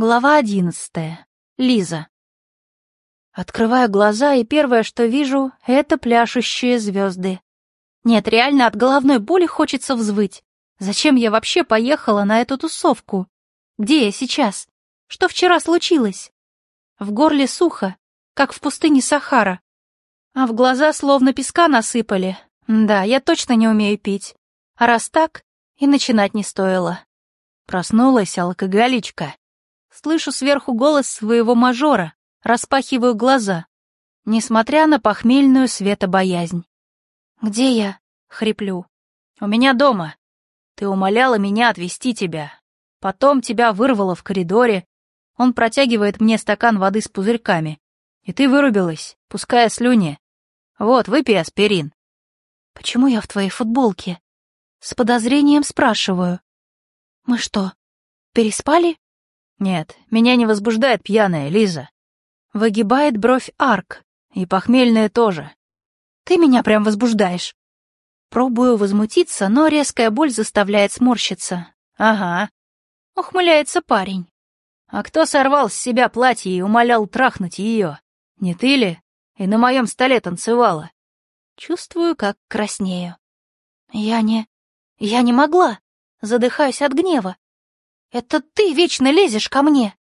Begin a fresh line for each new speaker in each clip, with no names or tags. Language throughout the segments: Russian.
Глава одиннадцатая. Лиза. Открываю глаза, и первое, что вижу, — это пляшущие звезды. Нет, реально от головной боли хочется взвыть. Зачем я вообще поехала на эту тусовку? Где я сейчас? Что вчера случилось? В горле сухо, как в пустыне Сахара. А в глаза словно песка насыпали. Да, я точно не умею пить. А раз так, и начинать не стоило. Проснулась алкоголичка. Слышу сверху голос своего мажора, распахиваю глаза, несмотря на похмельную светобоязнь. «Где я?» — хриплю. «У меня дома. Ты умоляла меня отвезти тебя. Потом тебя вырвало в коридоре. Он протягивает мне стакан воды с пузырьками. И ты вырубилась, пуская слюни. Вот, выпей аспирин». «Почему я в твоей футболке?» С подозрением спрашиваю. «Мы что, переспали?»
Нет, меня не возбуждает пьяная Лиза.
Выгибает бровь Арк.
И похмельная тоже.
Ты меня прям возбуждаешь. Пробую возмутиться, но резкая боль заставляет сморщиться.
Ага.
Ухмыляется парень.
А кто сорвал с себя платье и умолял трахнуть ее? Не ты ли? И на моем столе танцевала.
Чувствую, как краснею. Я не... Я не могла. Задыхаюсь от гнева. «Это ты вечно лезешь ко мне!»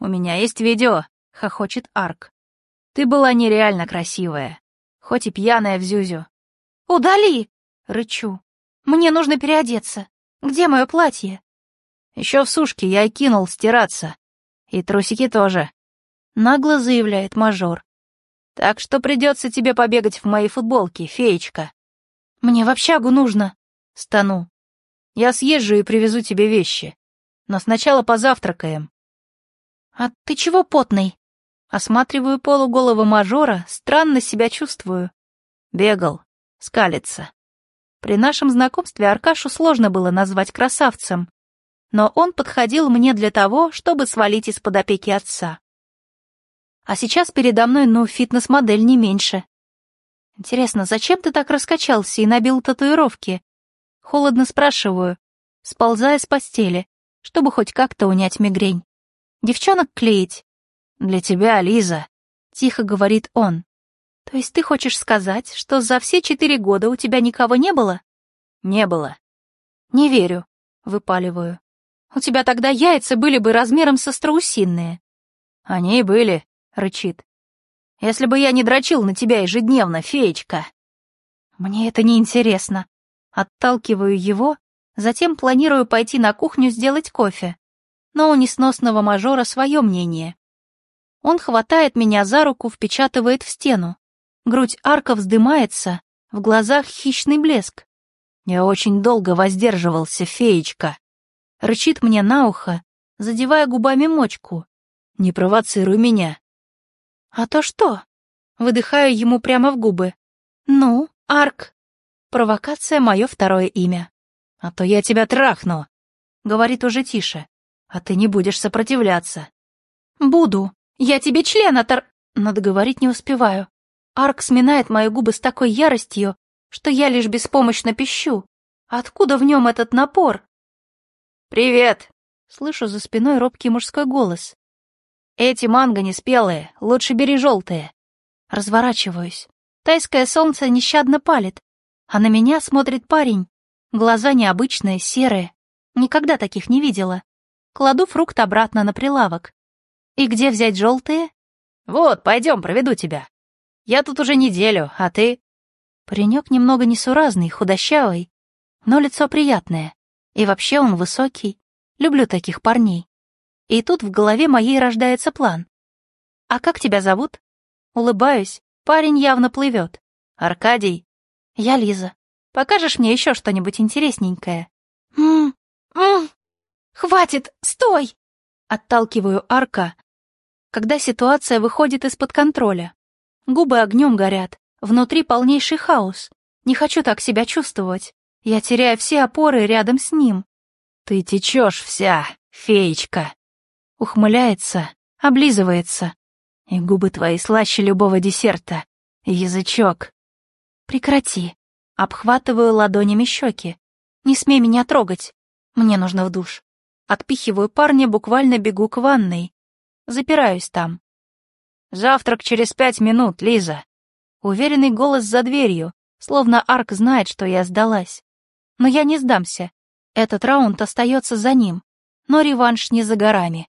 «У меня есть видео», — хохочет Арк. «Ты была нереально красивая, хоть и пьяная в зюзю».
«Удали!» — рычу. «Мне нужно переодеться. Где мое платье?»
Еще в сушке я и кинул стираться. И трусики тоже», —
нагло заявляет мажор.
«Так что придется тебе побегать в моей футболке, феечка».
«Мне в общагу нужно», — стану.
«Я съезжу и привезу тебе вещи но сначала позавтракаем».
«А ты чего потный?» Осматриваю полуголого мажора, странно себя чувствую.
Бегал, скалится.
При нашем знакомстве Аркашу сложно было назвать красавцем, но он подходил мне для того, чтобы свалить из-под опеки отца. А сейчас передо мной, ну, фитнес-модель не меньше. Интересно, зачем ты так раскачался и набил татуировки? Холодно спрашиваю, сползая с постели чтобы хоть как-то унять мигрень. Девчонок клеить.
Для тебя, Лиза,
тихо говорит он. То есть ты хочешь сказать, что за все четыре года у тебя никого не было?
Не было.
Не верю, выпаливаю. У тебя тогда яйца были бы размером со страусиные.
Они и были, рычит. Если бы я не дрочил на тебя ежедневно, феечка.
Мне это не интересно. Отталкиваю его Затем планирую пойти на кухню сделать кофе. Но у несносного мажора свое мнение. Он хватает меня за руку, впечатывает в стену. Грудь арка вздымается, в глазах хищный блеск.
Я очень долго воздерживался, феечка.
Рычит мне на ухо, задевая губами мочку.
Не провоцируй меня.
А то что? Выдыхаю ему прямо в губы. Ну, Арк. Провокация — мое второе имя.
А то я тебя трахну. Говорит уже тише. А ты не будешь сопротивляться.
Буду. Я тебе член отор... Надо говорить не успеваю. Арк сминает мои губы с такой яростью, что я лишь беспомощно пищу. Откуда в нем этот напор?
«Привет!»
— слышу за спиной робкий мужской голос.
«Эти манго не спелые, лучше бери желтые».
Разворачиваюсь. Тайское солнце нещадно палит, а на меня смотрит парень, Глаза необычные, серые. Никогда таких не видела. Кладу фрукт обратно на прилавок. И где взять желтые?
Вот, пойдем, проведу тебя. Я тут уже неделю, а ты?
Паренек немного несуразный, худощавый, но лицо приятное. И вообще он высокий. Люблю таких парней. И тут в голове моей рождается план. «А как тебя зовут?» Улыбаюсь, парень явно плывет.
«Аркадий».
«Я Лиза». Покажешь мне еще что-нибудь интересненькое?»
«М -м Хватит! Стой!»
Отталкиваю арка, когда ситуация выходит из-под контроля. Губы огнем горят, внутри полнейший хаос. Не хочу так себя чувствовать. Я теряю все опоры рядом с ним.
«Ты течешь вся, феечка!»
Ухмыляется, облизывается.
И губы твои слаще любого десерта. язычок.
Прекрати. Обхватываю ладонями щеки. «Не смей меня трогать. Мне нужно в душ». Отпихиваю парня, буквально бегу к ванной. Запираюсь там.
«Завтрак через пять минут, Лиза!»
Уверенный голос за дверью, словно Арк знает, что я сдалась. Но я не сдамся. Этот раунд остается за ним. Но реванш не за горами.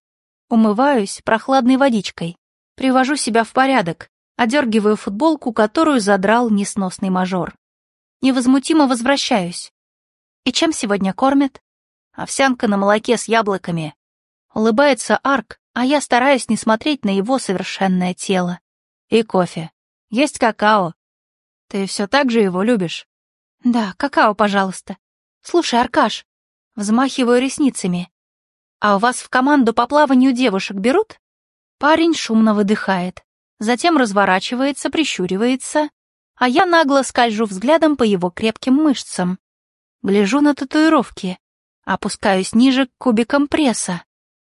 Умываюсь прохладной водичкой. Привожу себя в порядок. Одергиваю футболку, которую задрал несносный мажор. Невозмутимо возвращаюсь. И чем сегодня кормят? Овсянка на молоке с яблоками. Улыбается Арк, а я стараюсь не смотреть на его совершенное тело.
И кофе. Есть какао. Ты все так же его любишь?
Да, какао, пожалуйста. Слушай, Аркаш, взмахиваю ресницами. А у вас в команду по плаванию девушек берут? Парень шумно выдыхает. Затем разворачивается, прищуривается, а я нагло скольжу взглядом по его крепким мышцам. Гляжу на татуировки. Опускаюсь ниже к кубикам пресса.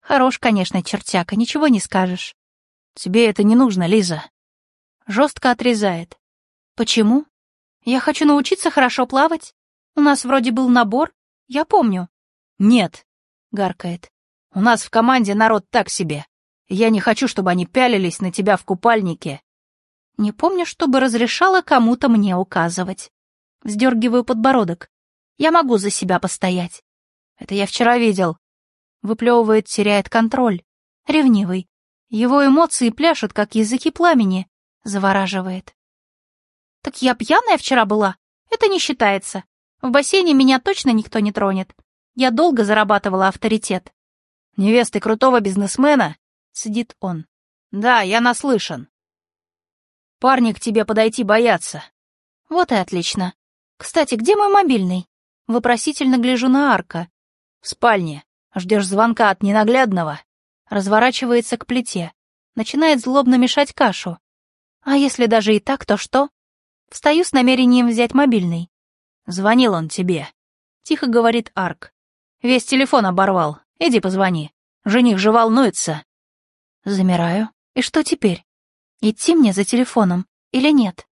Хорош, конечно, чертяка, ничего не скажешь.
Тебе это не нужно, Лиза.
Жестко отрезает. Почему? Я хочу научиться хорошо плавать. У нас вроде был набор, я помню.
Нет, гаркает. У нас в команде народ так себе. Я не хочу, чтобы они пялились на тебя в купальнике.
Не помню, чтобы разрешала кому-то мне указывать. Вздергиваю подбородок. Я могу за себя постоять.
Это я вчера видел.
Выплевывает, теряет контроль. Ревнивый. Его эмоции пляшут, как языки пламени. Завораживает. Так я пьяная вчера была? Это не считается. В бассейне меня точно никто не тронет. Я долго зарабатывала авторитет.
Невесты крутого бизнесмена?
Сидит он.
Да, я наслышан. Парни к тебе подойти боятся.
Вот и отлично. Кстати, где мой мобильный? Вопросительно гляжу на Арка.
В спальне. Ждешь звонка от ненаглядного.
Разворачивается к плите. Начинает злобно мешать кашу. А если даже и так, то что? Встаю с намерением взять мобильный.
Звонил он тебе.
Тихо говорит Арк.
Весь телефон оборвал. Иди позвони. Жених же волнуется.
Замираю. И что теперь? Идти мне за телефоном или нет?